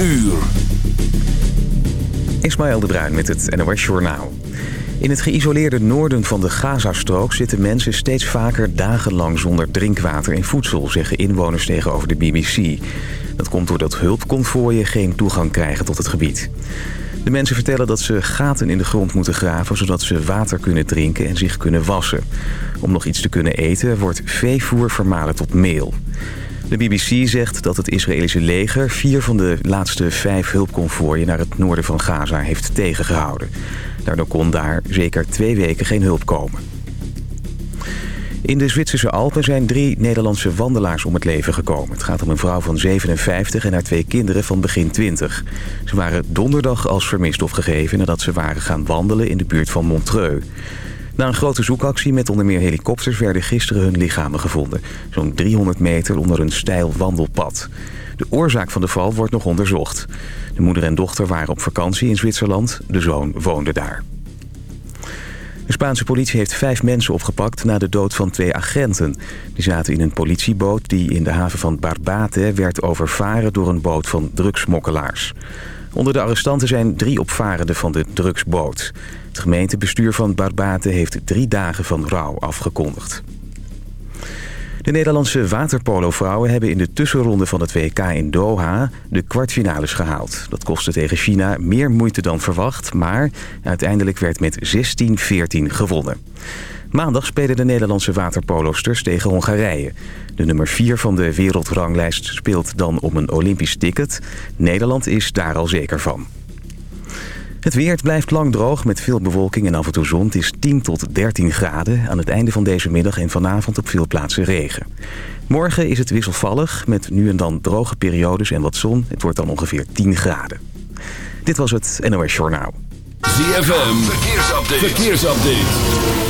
uur. Ismaël de Bruin met het NOS Journaal. In het geïsoleerde noorden van de Gazastrook zitten mensen steeds vaker dagenlang zonder drinkwater en voedsel, zeggen inwoners tegenover de BBC. Dat komt doordat hulpconvooien geen toegang krijgen tot het gebied. De mensen vertellen dat ze gaten in de grond moeten graven... zodat ze water kunnen drinken en zich kunnen wassen. Om nog iets te kunnen eten wordt veevoer vermalen tot meel. De BBC zegt dat het Israëlische leger... vier van de laatste vijf hulpconvooien naar het noorden van Gaza heeft tegengehouden. Daardoor kon daar zeker twee weken geen hulp komen. In de Zwitserse Alpen zijn drie Nederlandse wandelaars om het leven gekomen. Het gaat om een vrouw van 57 en haar twee kinderen van begin 20. Ze waren donderdag als vermist opgegeven nadat ze waren gaan wandelen in de buurt van Montreux. Na een grote zoekactie met onder meer helikopters werden gisteren hun lichamen gevonden. Zo'n 300 meter onder een steil wandelpad. De oorzaak van de val wordt nog onderzocht. De moeder en dochter waren op vakantie in Zwitserland. De zoon woonde daar. De Spaanse politie heeft vijf mensen opgepakt na de dood van twee agenten. Die zaten in een politieboot die in de haven van Barbate werd overvaren door een boot van drugsmokkelaars. Onder de arrestanten zijn drie opvarenden van de drugsboot. Het gemeentebestuur van Barbate heeft drie dagen van rouw afgekondigd. De Nederlandse waterpolo-vrouwen hebben in de tussenronde van het WK in Doha de kwartfinales gehaald. Dat kostte tegen China meer moeite dan verwacht, maar uiteindelijk werd met 16-14 gewonnen. Maandag spelen de Nederlandse waterpolosters tegen Hongarije. De nummer 4 van de wereldranglijst speelt dan om een Olympisch ticket. Nederland is daar al zeker van. Het weer blijft lang droog met veel bewolking en af en toe zon. Het is 10 tot 13 graden. Aan het einde van deze middag en vanavond op veel plaatsen regen. Morgen is het wisselvallig met nu en dan droge periodes en wat zon. Het wordt dan ongeveer 10 graden. Dit was het NOS Journaal. ZFM, verkeersupdate. verkeersupdate.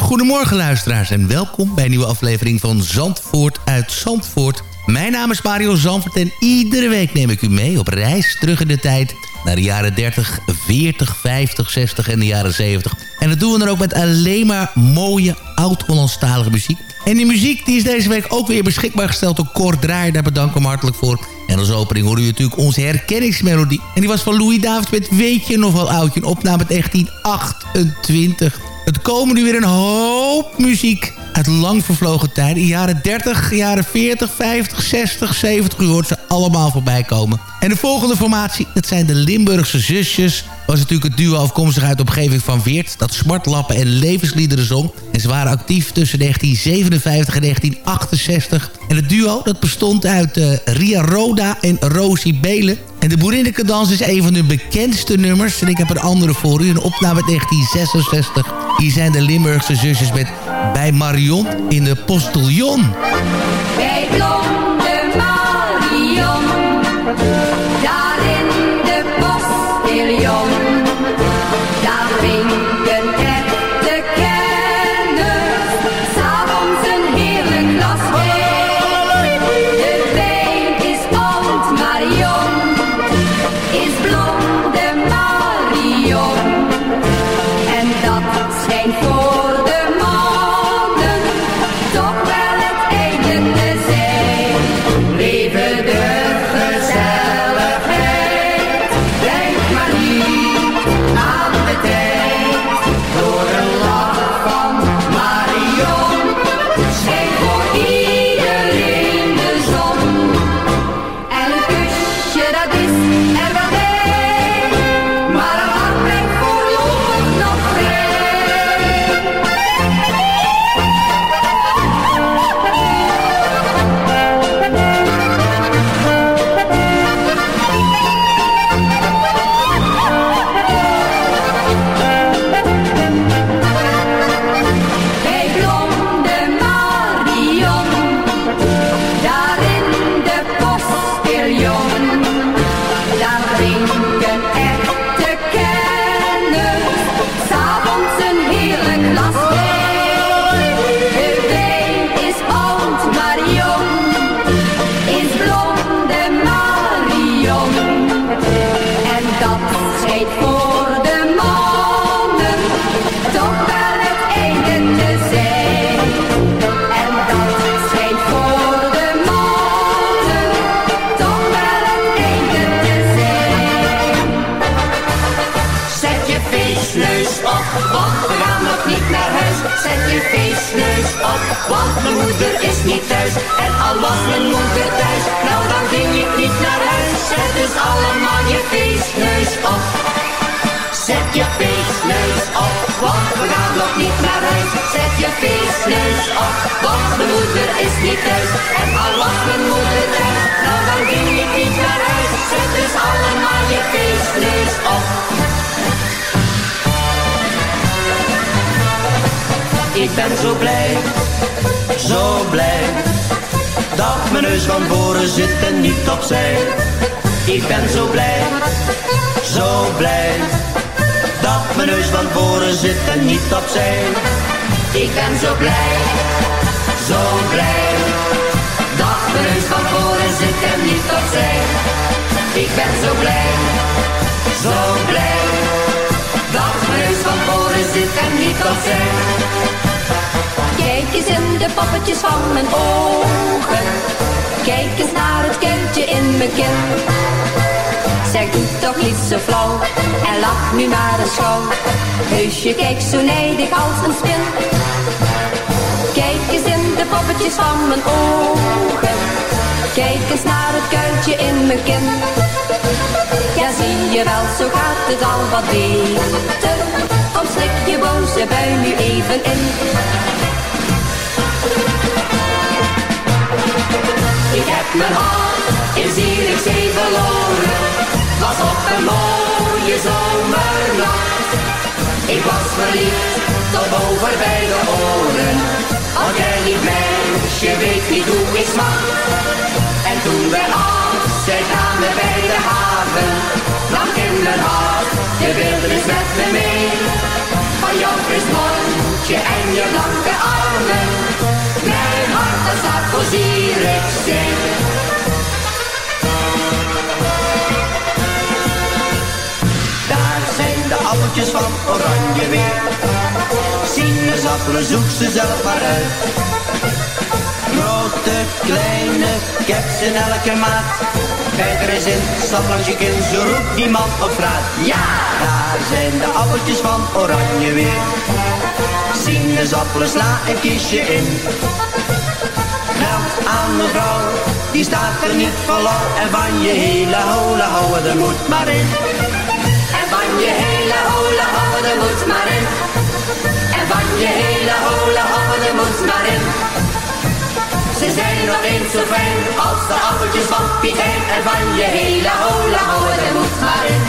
Goedemorgen luisteraars en welkom bij een nieuwe aflevering van Zandvoort uit Zandvoort. Mijn naam is Mario Zandvoort en iedere week neem ik u mee op reis terug in de tijd naar de jaren 30, 40, 50, 60 en de jaren 70. En dat doen we dan ook met alleen maar mooie oud-Hollandstalige muziek. En die muziek die is deze week ook weer beschikbaar gesteld door Kort Draaier. Daar bedank ik hem hartelijk voor. En als opening hoorde u natuurlijk onze herkenningsmelodie. En die was van Louis David met Weet je nog wel oudje? Een opname uit 1928. Het komen nu weer een hoop muziek uit lang vervlogen tijden. Jaren 30, jaren 40, 50, 60, 70. U hoort ze allemaal voorbij komen. En de volgende formatie, dat zijn de Limburgse zusjes. Was natuurlijk het duo afkomstig uit de omgeving van Weert... dat smartlappen en levensliederen zong. En ze waren actief tussen 1957 en 1968. En het duo dat bestond uit uh, Ria Roda en Rosie Belen. En de Boerinnekendans is een van hun bekendste nummers. En ik heb een andere voor u, een opname uit 1966. Hier zijn de Limburgse zusjes met Bij Marion in de Postillon. Bij blonde nog niet naar huis. Zet je feestneus op, want mijn moeder is niet thuis. En al was mijn moeder thuis, nou dan ging ik niet naar huis. Zet dus allemaal je feestneus op. Ik ben zo blij, zo blij Dat mijn neus van voren zit en niet opzij Ik ben zo blij, zo blij Dat mijn neus van voren zit en niet opzij Ik ben zo blij, zo blij Dat mijn neus van voren zit en niet opzij Ik ben zo blij, zo blij Dat mijn neus van voren zit en niet opzij Kijk eens in de poppetjes van mijn ogen. Kijk eens naar het kindje in mijn kin. Zeg, doe toch niet zo flauw en lach nu maar eens gauw. Heusje, kijk zo nijdig als een spin. Kijk eens in de poppetjes van mijn ogen. Kijk eens naar het kuiltje in mijn kin. Ja, zie je wel, zo gaat het al wat beter. Kom, slik je boze bui nu even in. Ik heb mijn hart in Zierikzee verloren. Was op een mooie zomernacht. Ik was verliefd tot over bij de oren. Als jij niet meisje weet niet hoe ik smak. En toen we afzij namen bij de haven. Lag in mijn hart, je wilde eens met me mee. Van jouw mondje en je blanke armen. Mijn hart dat staat voor Zierikzee. De appeltjes van oranje weer. Sinaasappelen zoek ze zelf maar uit. Grote, kleine, keks in elke maat. Kijk er eens in, stap langs je kin, zo roept die man op straat. Ja, daar zijn de appeltjes van oranje weer. Sinaasappelen sla een kiesje in. Geld aan mevrouw, die staat er niet lauw. En van je hele hola houden, er moet maar in. Je hele houden, er moet maar in. En van je hele hola houden, er moet maar in. Ze zijn nog eens zo fijn als de appeltjes van Piet. En van je hele houden, er moet maar in.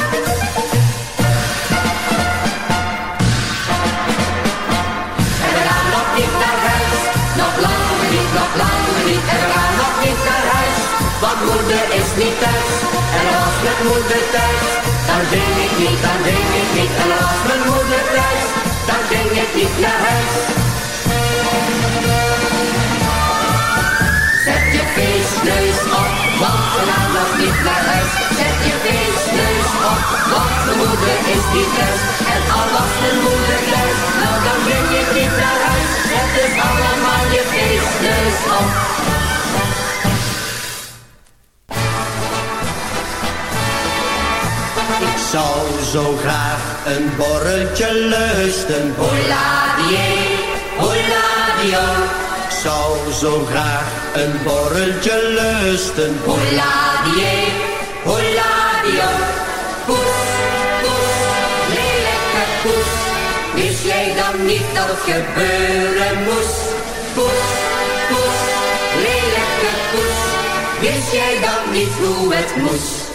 En we gaan nog niet naar huis, nog lang niet, nog lang niet. En we gaan nog niet naar huis, want moeder is niet thuis. En er was met moeder thuis, dan ging ik niet, dan ging ik niet. En er was mijn moeder thuis, dan ging ik niet naar huis. Zet je feestneus op, want we gaan nog niet naar huis. Zet je feestneus op, want mijn moeder is niet thuis. En al was mijn moeder thuis, nou dan ging ik niet naar huis. Zet dus allemaal je feestneus op. zou zo graag een borreltje lusten. Holadie, holadio. Ik zou zo graag een borreltje lusten. Holadie, holadio. Poes, poes, lelijke poes. Wist jij dan niet dat het gebeuren moest? Poes, poes, lelijke poes. Wist jij dan niet hoe het moest?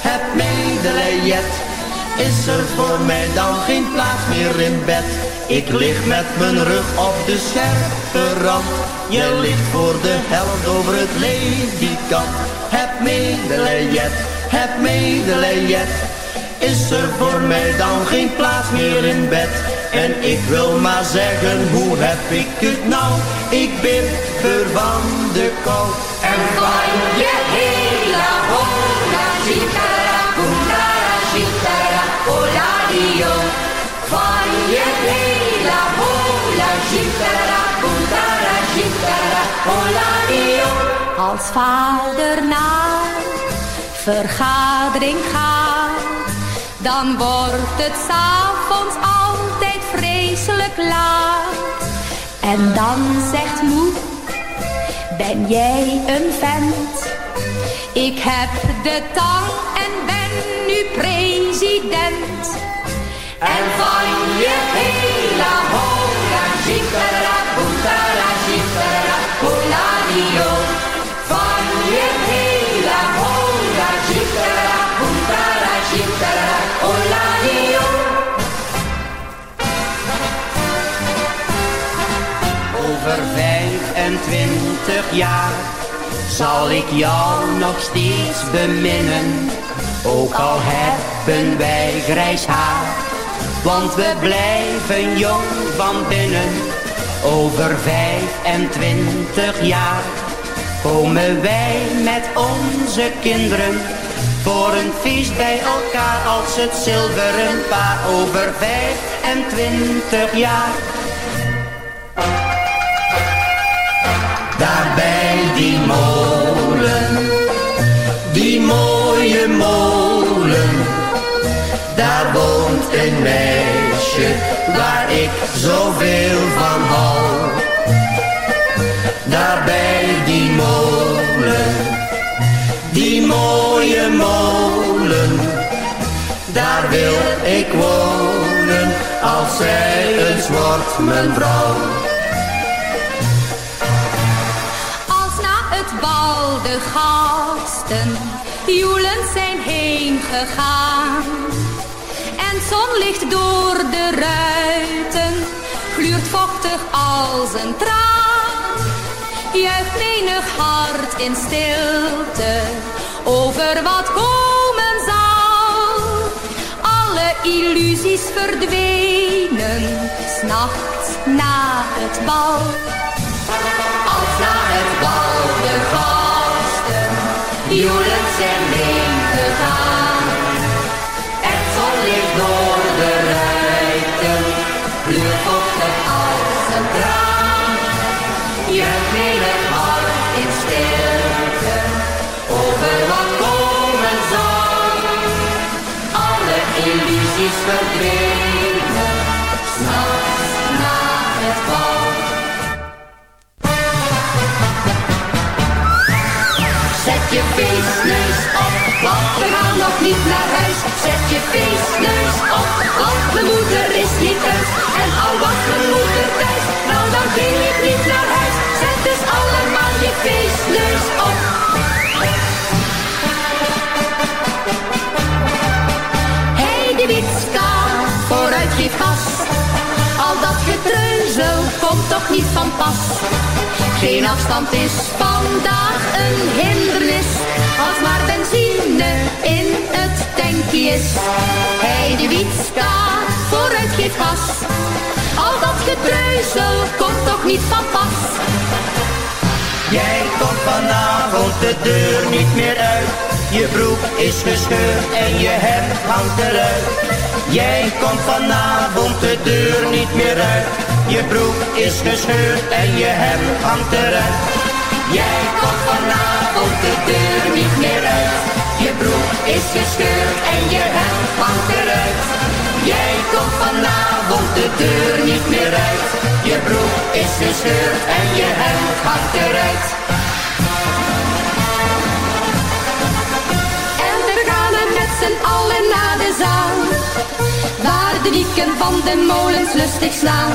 Heb medelijden. Is er voor mij dan geen plaats meer in bed? Ik lig met mijn rug op de scherpe rand. Je ligt voor de helft over het ledikant. heb medelijden, heb medelijden. Is er voor mij dan geen plaats meer in bed? En ik wil maar zeggen, hoe heb ik het nou? Ik ben van de kou. En van je chitara, puntara, chitara, hola, dio. Van je hele hola, chitara, chitara, hola, dio. Als vader naar vergadering gaat, dan wordt het s'avonds altijd vreselijk laat. En dan zegt moe, ben jij een vent? Ik heb de tang en ben nu president. En van je hele hola, chitara, puntara, chitara, hola, dio. Van je hele hola, chitara, puntara, chitara, hola, dio. Over 25 jaar zal ik jou nog steeds beminnen. Ook al hebben wij grijs haar, want we blijven jong van binnen. Over 25 jaar komen wij met onze kinderen voor een feest bij elkaar als het zilveren paar. Over 25 jaar Daar bij die molen, een meisje waar ik zoveel van hou. Daar bij die molen, die mooie molen, daar wil ik wonen als zij eens wordt mijn vrouw. Als na het bal de gasten joelend zijn heen gegaan. Zonlicht door de ruiten gluurt vochtig als een traan. Juicht menig hart in stilte over wat komen zal. Alle illusies verdwenen, s'nachts na het bal. Als na het bal de gasten joelend zijn meegegaan. Het s'nachts na het. Zet je feestneus op, want we gaan nog niet naar huis. Zet je feestneus op, want mijn moeder is niet thuis. En al was mijn moeder thuis, nou dan ging ik niet naar huis. Zet dus allemaal je feestneus op. Al dat getreuzel komt toch niet van pas. Geen afstand is vandaag een hindernis. Als maar benzine in het tankje is. Hij de wiet staat, vooruit geeft gas. Al dat getreuzel komt toch niet van pas. Jij komt vanavond de deur niet meer uit. Je broek is gescheurd en je hemd hangt eruit. Jij komt vanavond de deur niet meer uit. Je broek is gescheurd en je hemd hangt eruit. Jij komt vanavond de deur niet meer uit. Je broek is gescheurd en je hemd hangt eruit. Jij komt vanavond de deur niet meer uit. Je broek is gescheurd en je hemd hangt eruit. En we gaan er met z'n allen naar de zaal. Waar de wieken van de molens lustig slaan.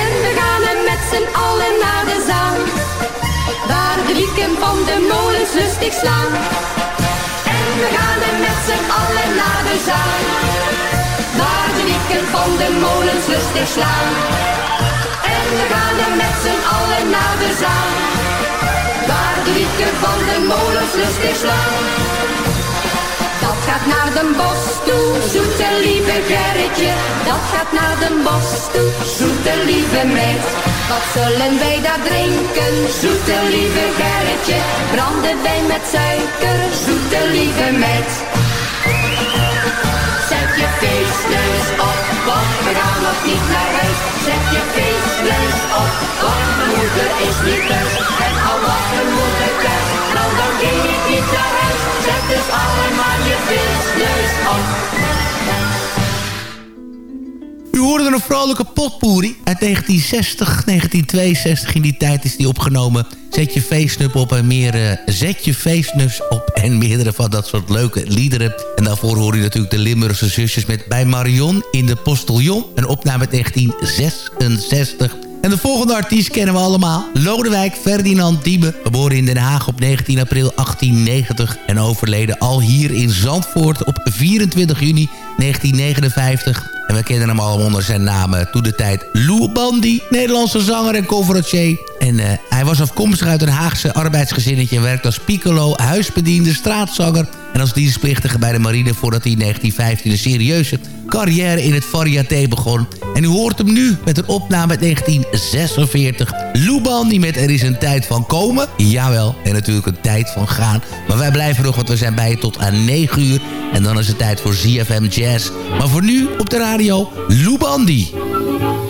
En we gaan er met z'n allen naar de zaal. Waar de wieken van de molens lustig slaan. En we gaan er met z'n allen naar de zaal. Waar de wieken van de molens lustig slaan. En we gaan er met z'n allen naar de zaal. Waar het liedje van de molens lustig slaan. Gaat naar de bos toe, zoete lieve Gerritje. Dat gaat naar de bos toe, zoete lieve meid. Wat zullen wij daar drinken, zoete lieve Gerritje? Brandewijn met suiker, zoete lieve meid. Zet je feestneus op, wat we gaan nog niet naar huis. Zet je feestneus op, want moeder is niet thuis. En al mijn moeder thuis, nou. U hoorde een vrolijke potpourri uit 1960, 1962. In die tijd is die opgenomen. Zet je feestnup op en meer... eh, zet je feestnus op en meerdere van dat soort leuke liederen. En daarvoor hoor je natuurlijk de Limburgse zusjes met Bij Marion in de Postillon. Een opname uit 1966. En de volgende artiest kennen we allemaal. Lodewijk Ferdinand Diebe. Geboren in Den Haag op 19 april 1890. En overleden al hier in Zandvoort op 24 juni 1959. En we kennen hem allemaal onder zijn naam toen de tijd Lou Bandy. Nederlandse zanger en conferencier. En eh, hij was afkomstig uit een Haagse arbeidsgezinnetje... en werkte als piccolo, huisbediende, straatzanger... en als dienstplichtige bij de marine... voordat hij in 1915 een serieuze carrière in het variété begon. En u hoort hem nu met een opname uit 1946. Lou Bandy met Er is een tijd van komen. Jawel, en natuurlijk een tijd van gaan. Maar wij blijven nog, want we zijn bij je tot aan 9 uur. En dan is het tijd voor ZFM Jazz. Maar voor nu op de radio, Lou Bandy.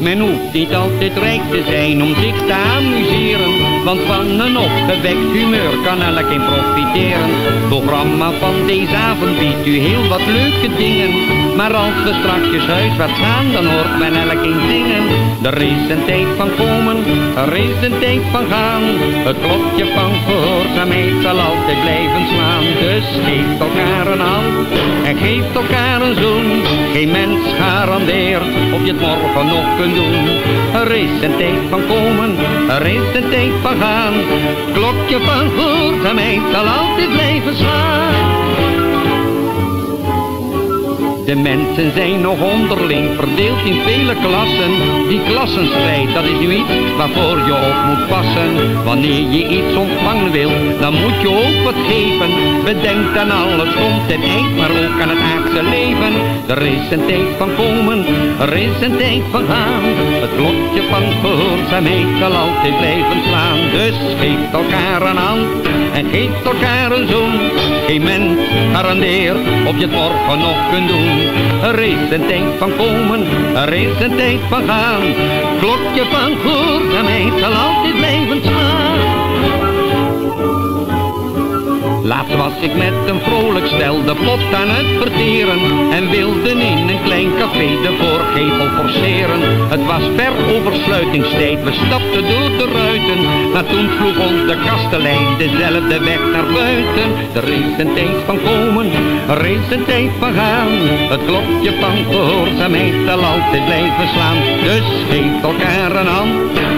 Men hoeft niet altijd rijk te zijn om zich te amuseren. Want van een opgewekt humeur kan elk in profiteren. Het programma van deze avond biedt u heel wat leuke dingen. Maar als we strakjes huiswaarts gaan, dan hoort men elk in zingen. Er is een tijd van komen, er is een tijd van gaan. Het klokje van gehoorzaamheid zal altijd blijven slaan. Dus geef elkaar een hand en geef elkaar een zoen. Geen mens garandeert of je het morgen nog kunt doen. Er is een tijd van komen, er is een tijd van gaan. Klokje van gehoorzaamheid zal altijd blijven slaan. De mensen zijn nog onderling verdeeld in vele klassen. Die klassenstrijd, dat is nu iets waarvoor je op moet passen. Wanneer je iets ontvangen wil, dan moet je ook wat geven. Bedenk aan alles komt het eind, maar ook aan het aardse leven. Er is een tijd van komen, er is een tijd van gaan. Het klokje van gehoorzaamheid zal altijd blijven slaan. Dus geef elkaar een hand en geef elkaar een zoen. Geen mens garandeert of je het morgen nog kunt doen. Er is een tijd van komen, er is een tijd van gaan. Klokje van gehoorzaamheid zal altijd blijven slaan. Laatst was ik met een vrolijk stel de pot aan het verteren En wilde in een klein café de voorgevel forceren. Het was ver over sluitingstijd, we stapten door de ruiten Maar toen vroeg ons de kastelein dezelfde weg naar buiten. Er is een tijd van komen, er is een tijd van gaan Het klokje van gehoorzaamheid zal altijd blijven slaan. Dus geef elkaar een hand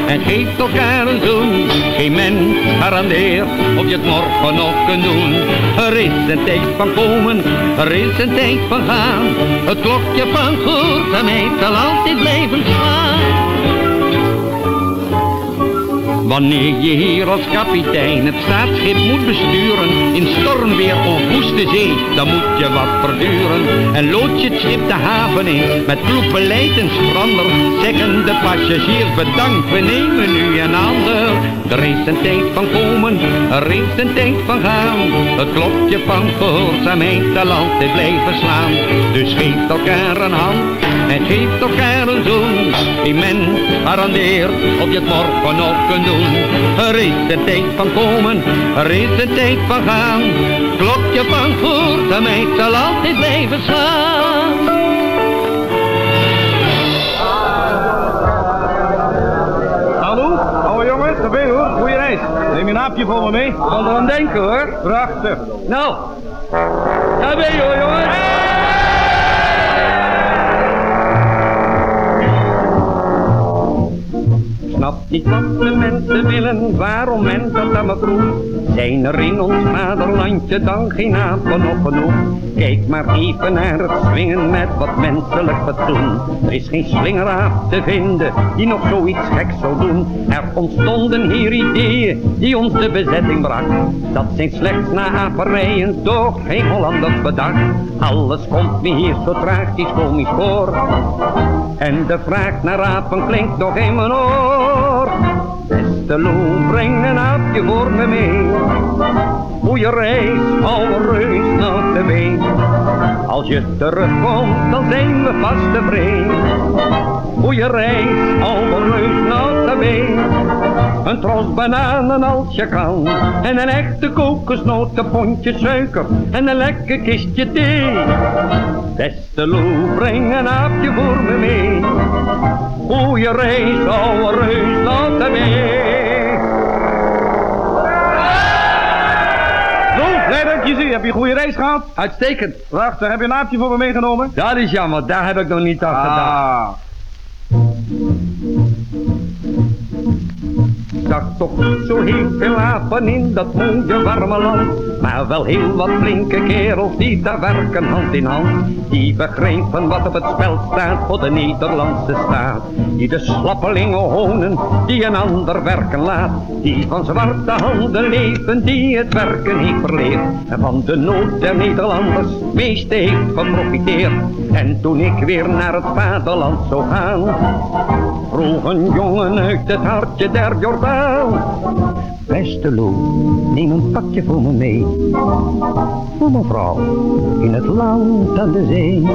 en geef elkaar een zoen Geen mens garandeert of je het morgen nog kunt doen er is een tijd van komen, er is een tijd van gaan. Het klokje van gehoorzaamheid zal altijd blijven slaan. Wanneer je hier als kapitein het staatsschip moet besturen In stormweer of woeste zee, dan moet je wat verduren. En lood je het schip de haven in, met kloek beleid en schrander Zeggen de passagiers bedankt, we nemen nu een ander. Er is een tijd van komen, er is een tijd van gaan. Het klokje van gehoorzaamheid zal altijd blijven slaan. Dus geef elkaar een hand en geef elkaar een zoen Die men garandeert of je het morgen nog kunt doen er is een tijd van komen, er is een tijd van gaan. Klokje van gehoorzaamheid zal altijd blijven slaan. Hallo, oude jongens, daar ben je hoor. Goeie reis. Neem je een aapje voor me mee? Kan er aan denken hoor. Prachtig. Nou, daar ben je hoor jongens. Snap niet wat de mensen willen, waarom men dat allemaal vroeg. Zijn er in ons vaderlandje dan geen apen op genoeg? Kijk maar even naar het swingen met wat menselijk fatsoen. Er is geen slingeraap te vinden die nog zoiets geks zou doen. Er ontstonden hier ideeën die ons de bezetting brak. Dat zijn slechts na aperijen toch geen Hollanders bedacht. Alles komt me hier zo tragisch komisch voor. En de vraag naar apen klinkt nog in mijn oor. Beste Lou, breng een aapje voor me mee. Goeie reis, oude reus, nou te been. Als je terugkomt, dan zijn we vast tevreden. Goeie reis, oude reus, nou te been. Een tros bananen als je kan. En een echte kokosnoot, een suiker. En een lekker kistje thee. Beste Lou, breng een aapje voor me mee. Goeie reis, oude reus, nou te been. Ik zie. Heb je een goede reis gehad? Uitstekend. Prachtig. Heb je een aapje voor me meegenomen? Dat is jammer, daar heb ik nog niet aan. Ah. zag toch niet zo heel veel apen in dat mooie warme land. Maar wel heel wat flinke kerels die daar werken hand in hand. Die begrijpen wat op het spel staat voor de Nederlandse staat. Die de slappelingen honen, die een ander werken laat. Die van zwarte handen leven, die het werken heeft verleerd. En van de nood der Nederlanders meeste heeft geprofiteerd. En toen ik weer naar het vaderland zou gaan, vroeg een jongen uit het hartje der Jordaan. Beste Lou, neem een pakje voor me mee. Voor mevrouw, in het land aan de zee.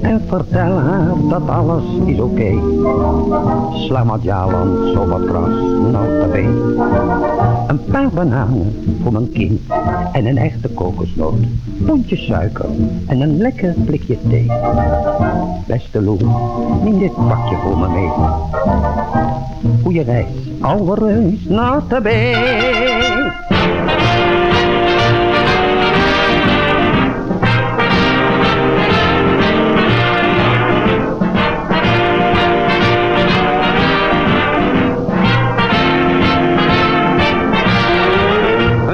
En vertel haar dat alles is oké. Okay. Sla met Jaland zo wat gras, notabé. Een paar bananen voor mijn kind. En een echte kokosnoot. Pondje suiker en een lekker blikje thee. Beste Lou, neem dit pakje voor me mee. Goeie reis, oude reus, Een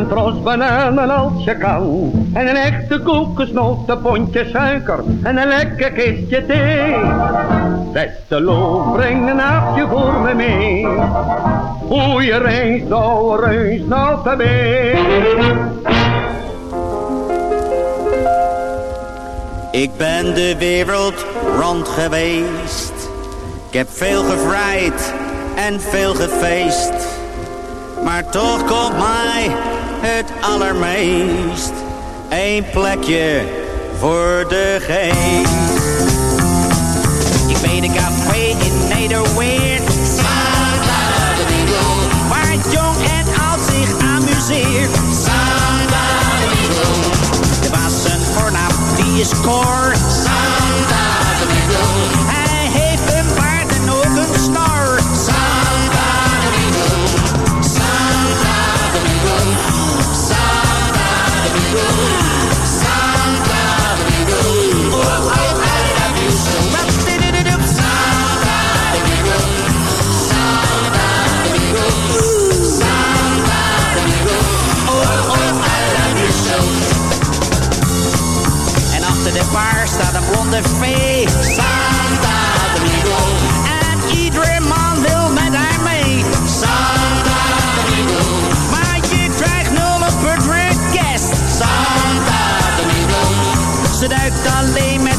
tros bananen als je. En een echte kokosnoot, een suiker. En een lekker kistje thee. Beste loof, breng een aapje voor me mee. Goeie reis, ouwe reis, nou te Ik ben de wereld rond geweest. Ik heb veel gevrijd en veel gefeest. Maar toch komt mij het allermeest. Eén plekje voor de geest. Ik weet een café in Nederweert. Voornaam, die is Cor. Hij heeft een baard en ook een snor. Bar staat een blonde vee. Santa Domingo. En iedere man wil met haar mee. Santa Domingo. Maar je krijgt nul op per guest. Santa Domingo. Ze duikt alleen met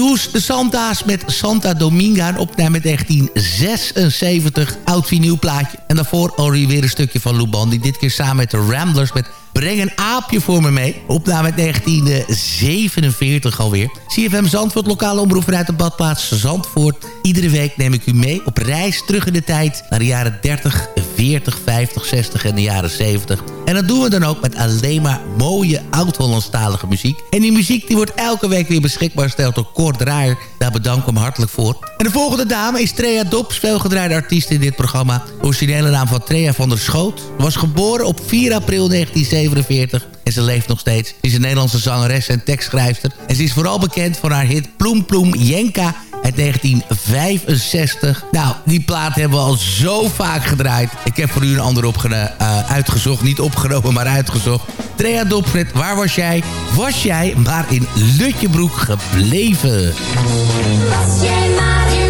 Hoes, de Santa's met Santa Dominga. Een opname met 1976. Oud vinylplaatje. En daarvoor alweer weer een stukje van Lou Bandy. Dit keer samen met de Ramblers met Breng een aapje voor me mee. Opname uit 1947 alweer. CFM Zandvoort, lokale omroep vanuit de badplaats Zandvoort. Iedere week neem ik u mee op reis terug in de tijd... naar de jaren 30, 40, 50, 60 en de jaren 70. En dat doen we dan ook met alleen maar mooie oud-Hollandstalige muziek. En die muziek die wordt elke week weer beschikbaar gesteld door Kort Draaier. Daar bedank ik hem hartelijk voor. En de volgende dame is Trea Dops, veelgedraaide artiest in dit programma. Originele naam van Trea van der Schoot. Was geboren op 4 april 1947 en ze leeft nog steeds. Ze is een Nederlandse zangeres en tekstschrijfster. En ze is vooral bekend voor haar hit Ploem Ploem Jenka uit 1965. Nou, die plaat hebben we al zo vaak gedraaid. Ik heb voor u een ander opge uh, uitgezocht. Niet opgenomen, maar uitgezocht. Trea Dopfred, waar was jij? Was jij maar in Lutjebroek gebleven? Was jij maar in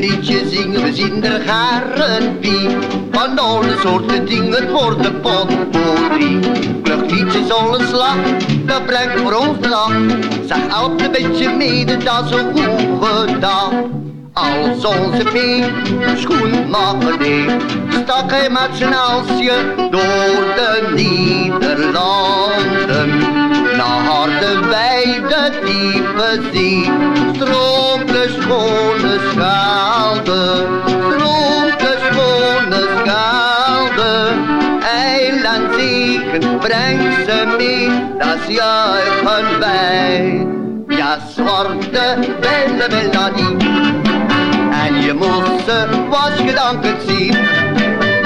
liedje zingen, we zien er garen wie. Van alle soorten dingen voor de potpourri. Al een slag, dat brengt voor ons de dag. Zeg een beetje mede, dat is een goed gedaan. Als onze P, schoenmaker deed, stak hij met zijn alsje door de Nederlanden. Naar de wijde diepe zee, stroomt de schone schaalde, stroomt de schone schaalde. dagen, breng ze mee, dat juichen wij. Ja, zwarte belle melodie. En je moest ze wasgedankend zien.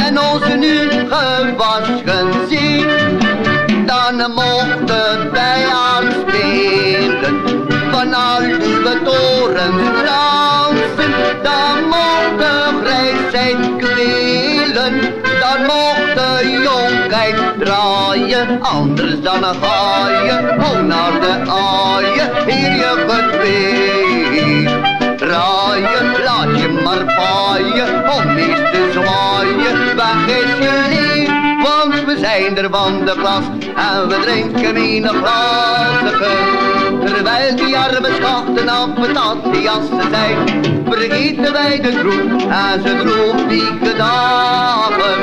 En onze nu gewaschen zien. Dan mochten wij aanspelen. Van al uw torens dansen. Dan mochten grijs zijn kwelen. Dan mocht de jonkheid draaien. Anders dan een gaaien. Oh, naar de aaien. Hier je het want we zijn er van de klas. En we drinken in een glazen Terwijl die arme schachten af patat die jassen zijn. Vergeten wij de groep en ze droef die gedagen.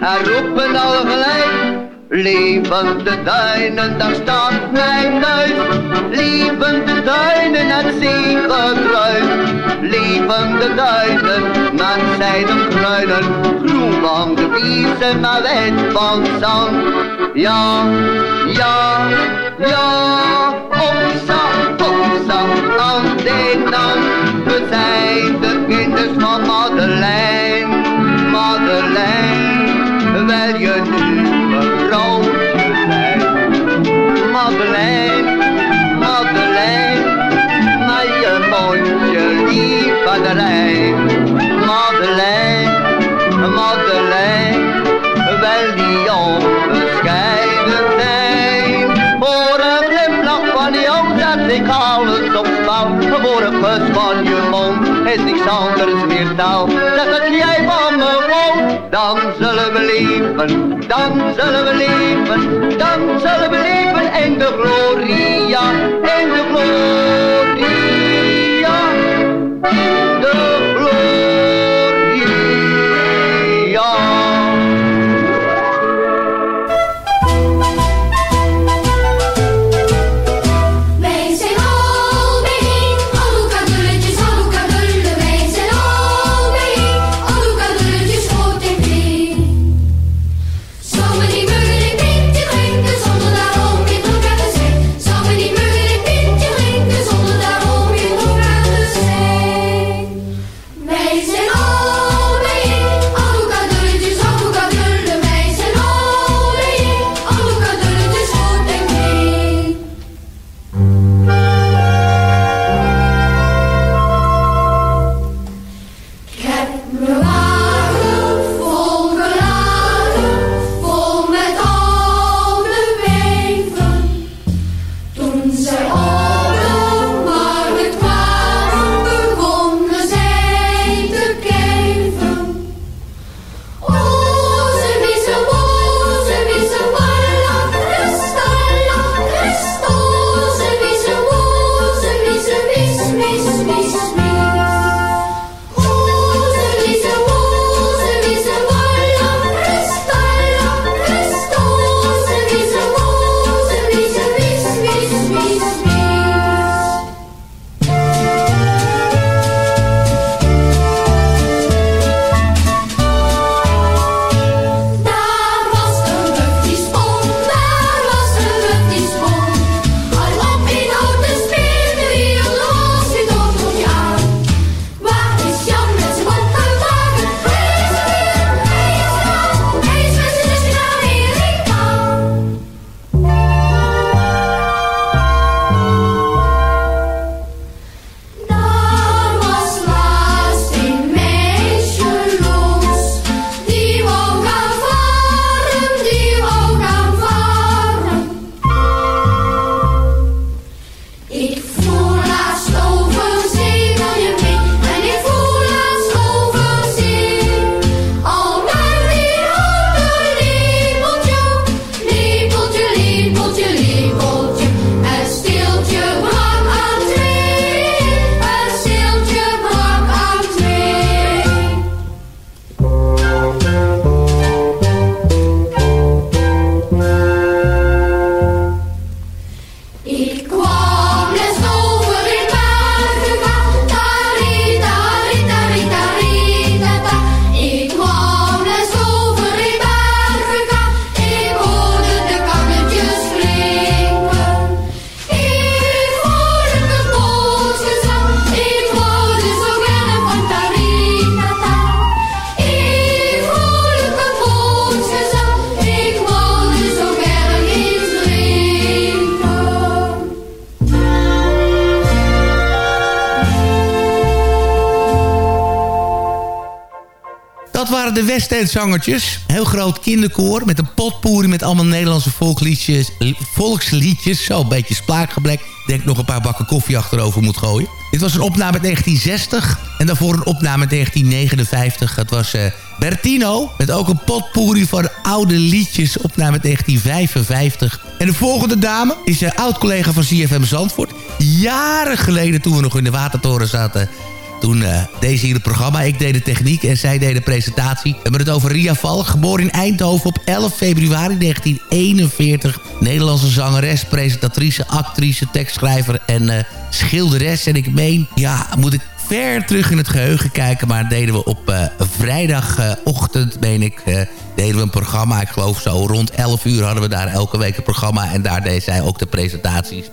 En roepen al gelijk. Levende duinen, daar staat mijn huis. Levende duinen, het zegekruis. Levende duinen, met zijden kruinen. Van de biezen, maar wit van zand. Ja, ja, ja, opsa, opsa, aan de dan. We zijn de kinders van Madeleine, Madeleine. Wil je nu vrouwtje zijn. Madeleine, Madeleine, maar je mondje lief. Madeleine, Madeleine, anders meer taal. Zeg dat jij van me woont, dan zullen we leven, dan zullen we leven, dan zullen we leven. In de gloria, in de gloria, waren de West End zangertjes. Heel groot kinderkoor met een potpourri met allemaal Nederlandse volksliedjes. volksliedjes. Zo, een beetje splaakgeblek. Denk nog een paar bakken koffie achterover moet gooien. Dit was een opname uit 1960. En daarvoor een opname uit 1959. Het was uh, Bertino. Met ook een potpourri van oude liedjes. Opname uit 1955. En de volgende dame is een oud-collega van CFM Zandvoort. Jaren geleden toen we nog in de Watertoren zaten toen uh, deze hier het programma. Ik deed de techniek en zij deed de presentatie. We hebben het over Ria Valk, geboren in Eindhoven op 11 februari 1941. Nederlandse zangeres, presentatrice, actrice, tekstschrijver en uh, schilderes. En ik meen, ja, moet ik ver terug in het geheugen kijken... maar deden we op uh, vrijdagochtend, meen ik... deden we een programma, ik geloof zo rond 11 uur hadden we daar elke week een programma... en daar deed zij ook de presentaties.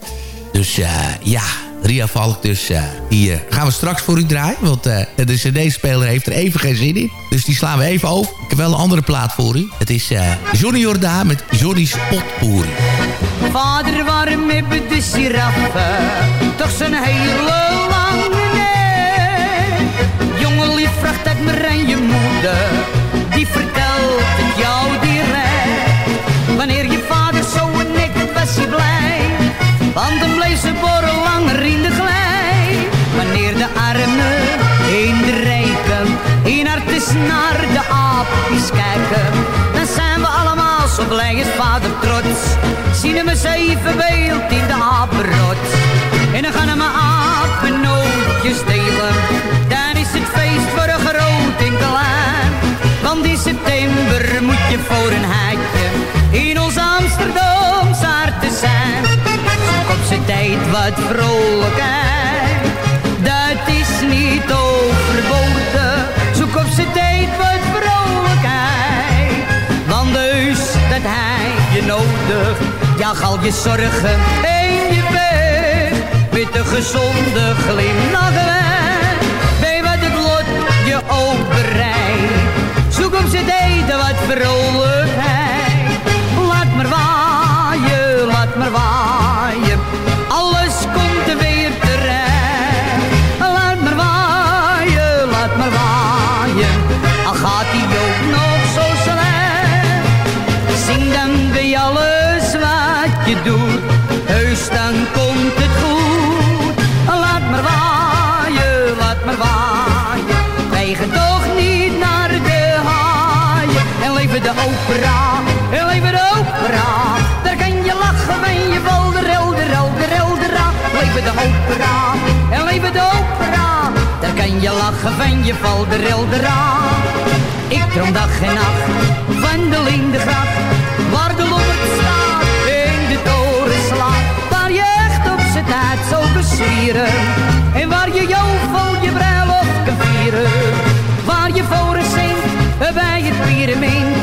Dus ja, Ria Valk. Dus uh, die uh, gaan we straks voor u draaien. Want uh, de cd-speler heeft er even geen zin in. Dus die slaan we even over. Ik heb wel een andere plaat voor u. Het is Johnny Jordaan met Johnny's Potpourri. Vader, waarom hebben de giraffen toch zo'n hele lange nek? Jongen lief, vraagt uit me en je moeder. Die vertelt het jou direct. Wanneer je vader zo een nek was je blij. Ze borrel langer in de glij. Wanneer de armen in de rijken in artis naar de aapjes kijken. Dan zijn we allemaal zo blij als vader trots. Zien we zeven beeld in de apenrot. En dan gaan we apennootjes delen. Dan is het feest voor een groot en klein. Want in september moet je voor een heitje in ons Amsterdam tijd wat vrolijkheid. Dat is niet overboden. Zoek op zijn tijd wat vrolijkheid. Want dus dat hij je nodig. Ja, al je zorgen en je weg. Met gezonde glimlach weg. Weet wat het lot je ook. Zoek op zijn tijd wat vrolijkheid. Laat maar waaien, laat maar waaien heus dan komt het goed. Laat maar waaien, laat maar waaien, wij toch niet naar de haaien. En leven de opera, en leven de opera, daar kan je lachen en je valt leven de opera, en leven de opera. Daar kan je lachen van je valt de rildera. Ik droom dag en nacht van de lindengracht, waar de lommerd staat tijd zo besieren, en waar je jou vol je bruiloft kan vieren. Waar je voor zingt bij het pyramid,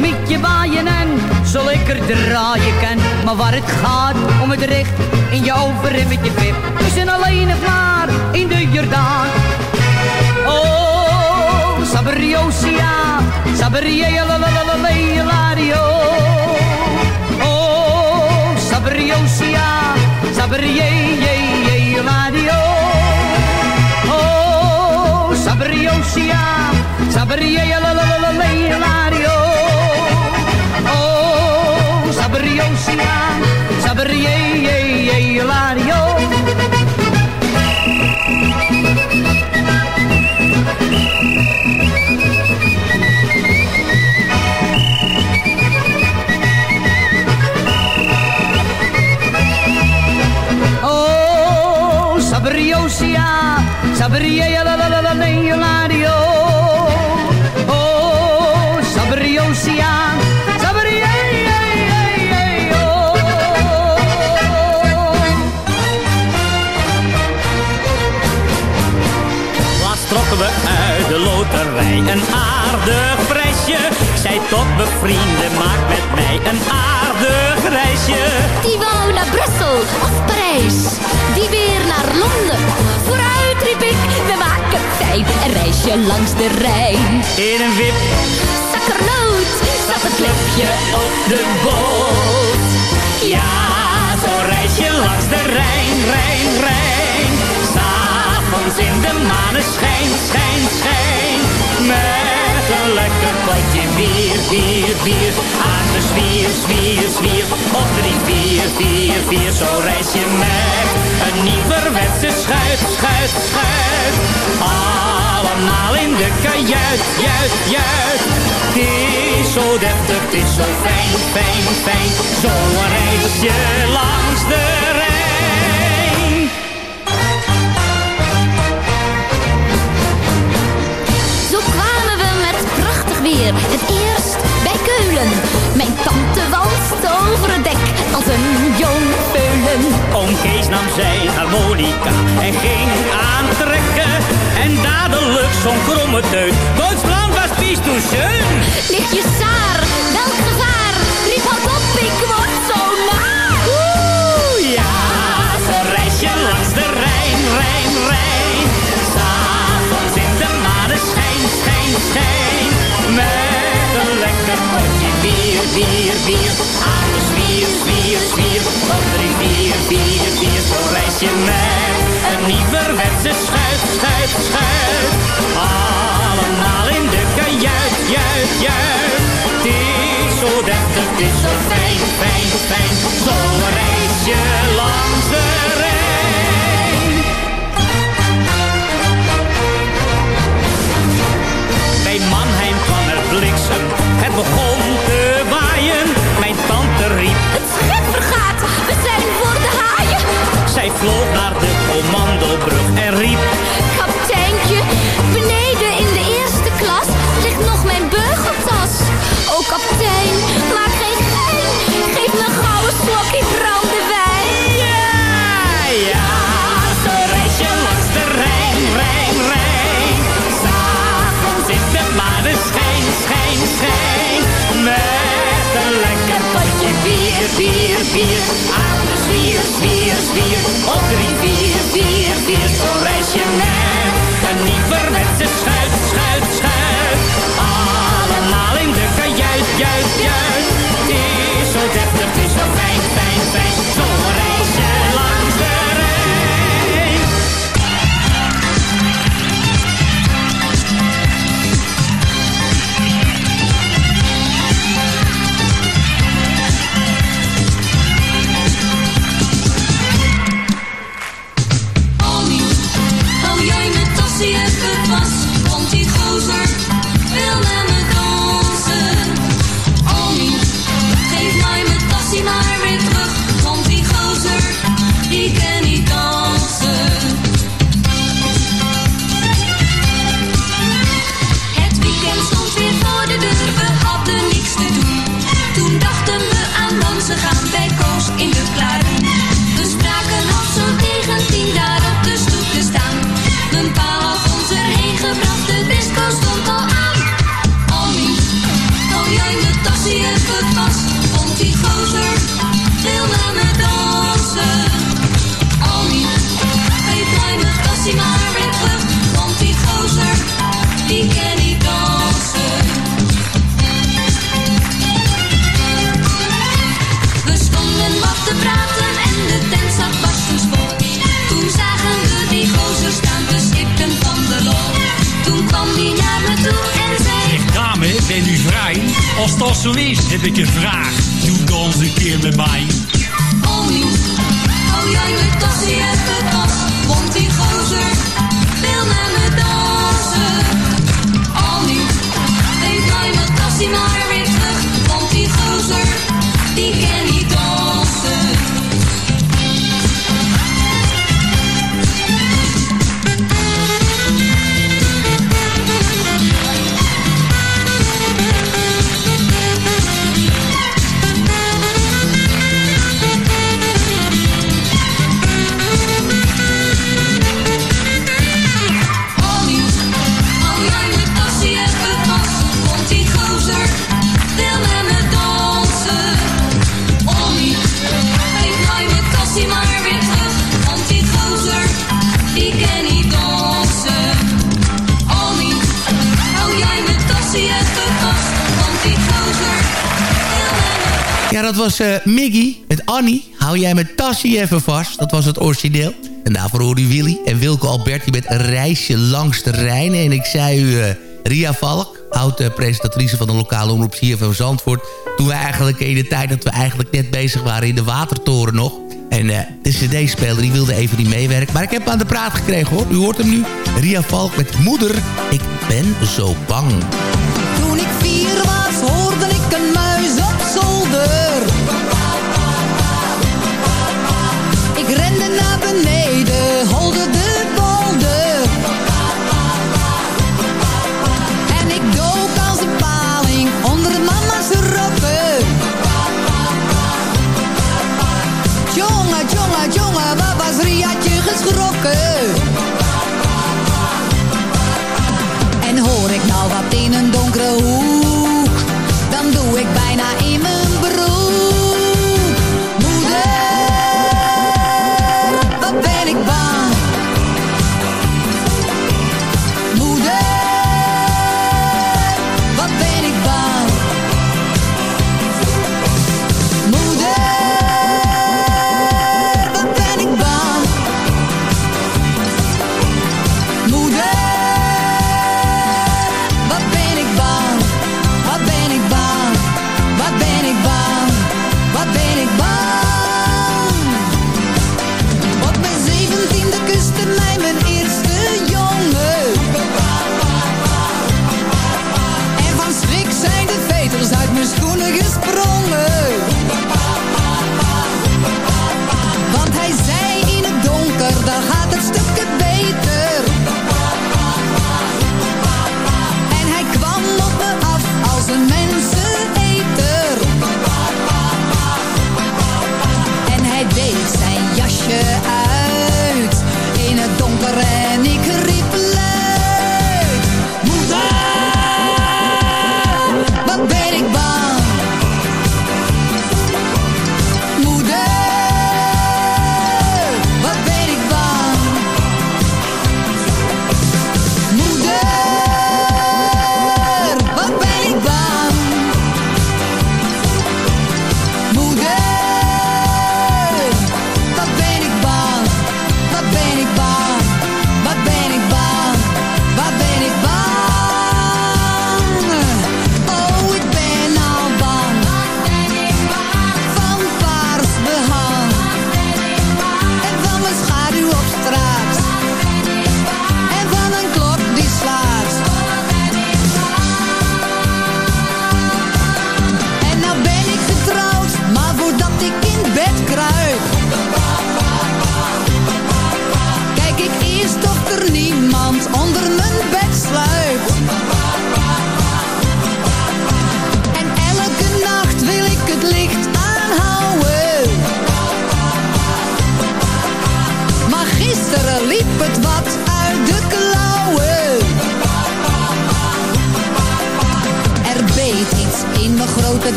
met je waaien en zo lekker draaien kan. Maar waar het gaat om het recht in je over met je. We zijn alleen nog maar in de Jordaan. Oh, Sabriosia, Sabria, la la la la la la Oh, Sabriosia, Sabria, la Oh, Sabriosia, Sabria, la la Oh, Sabriosia. Sabrie, Lario. Oh, Sabrie, la la la la la la Oh, Sabriosia. we uit de loterij een aardig prijsje. Zij tot bevrienden, maak met mij een aardig reisje. Die wou naar Brussel of Parijs, fijn een reisje langs de Rijn. In een wip, zakkernoot, zat het klepje op de boot. Ja, zo'n reisje langs de Rijn, Rijn, Rijn in de maneschijn, schijn, schijn. Met een lekker potje bier, bier, bier. Aan de zwier, zwier, zwier. Op drie, vier, vier, vier. Zo reis je met een nieuwerwetse schuit, schuit, schuit. Allemaal in de kajuit, juist, juist. Het is zo deftig, het is zo fijn, fijn, fijn. Zo reis je langs de rij. Het eerst bij Keulen. Mijn tante walst over het dek als een jong peulen. Oom Kees nam zijn harmonica en ging aantrekken. En dadelijk zo'n kromme teut. Duitsland was pies toen schön. Ligt je saar, welk gevaar? Riep potje bier, bier, bier. Aan de zwier, spier, spier, Op drie, vier, vier, vier. Zo reis je met een nieuwerwetse schuit, schuit, schuit. Allemaal in de kajuit, juit, juit. Het is zo deftig, het is zo fijn, fijn, fijn. Zo reis je langs de rij. Vier, aan vier, vier, vier. Op de rivier, vier, vier, zo reis je En Een nieuwe met de schuit, schuit, schuit. Allemaal in de kajuit, juist, juist. heb ik een vraag. Doe dan eens een keer met mij Eh, Miggy met Annie. Hou jij met Tasje even vast. Dat was het origineel. En daarvoor hoorde u Willy en Wilke Alberti met een reisje langs de Rijn. En ik zei u eh, Ria Valk, oud-presentatrice van de lokale omroep van Zandvoort. Toen we eigenlijk in de tijd dat we eigenlijk net bezig waren in de Watertoren nog. En eh, de cd-speler die wilde even niet meewerken. Maar ik heb hem aan de praat gekregen hoor. U hoort hem nu. Ria Valk met Moeder, ik ben zo bang.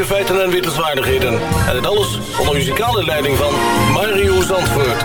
historische feiten en wittelswaardigheden. En dit alles onder muzikale leiding van Mario Zandvoort.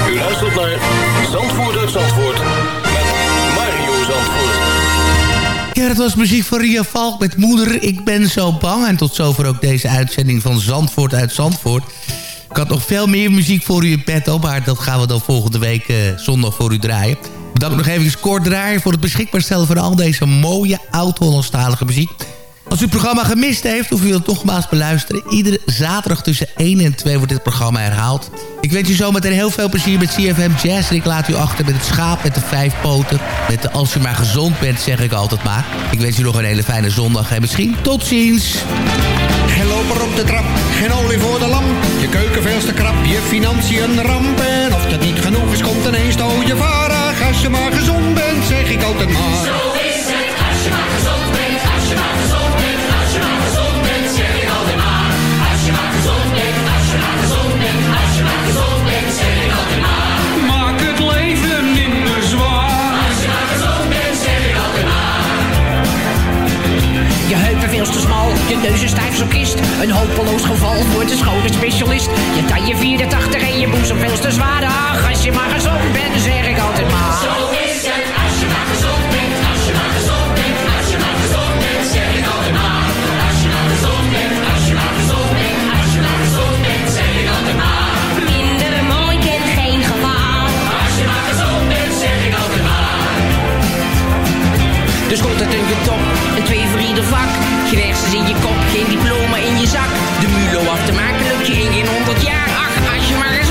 U luistert naar Zandvoort uit Zandvoort met Mario Zandvoort. Ja, dat was muziek van Ria Valk met Moeder, ik ben zo bang. En tot zover ook deze uitzending van Zandvoort uit Zandvoort. Ik had nog veel meer muziek voor u in petto, maar dat gaan we dan volgende week eh, zondag voor u draaien. Bedankt nog even kort draaien voor het beschikbaar stellen van al deze mooie oud-Hollandstalige muziek. Als u het programma gemist heeft of u wilt nogmaals beluisteren... iedere zaterdag tussen 1 en 2 wordt dit programma herhaald. Ik wens u zometeen heel veel plezier met CFM Jazz... en ik laat u achter met het schaap met de vijf poten. Met de als u maar gezond bent, zeg ik altijd maar. Ik wens u nog een hele fijne zondag en misschien tot ziens. Geen loper op de trap, geen olie voor de lamp. Je keuken veel te krap, je financiën een ramp. En of dat niet genoeg is, komt ineens de je varig. Als je maar gezond bent, zeg ik altijd maar. Zo is het als je maar gezond bent, veel te smal, je neus is stijf zo kist. Een hopeloos geval voor de schone specialist. Je taille 84 en je boezem veel te zwaar. Ach, als je maar gezond bent, zeg ik altijd maar. Dus komt het in je top, een twee voor ieder vak. Geen in je kop, geen diploma in je zak. De mulo af te maken lukt je in geen honderd jaar. Ach, als je maar gezond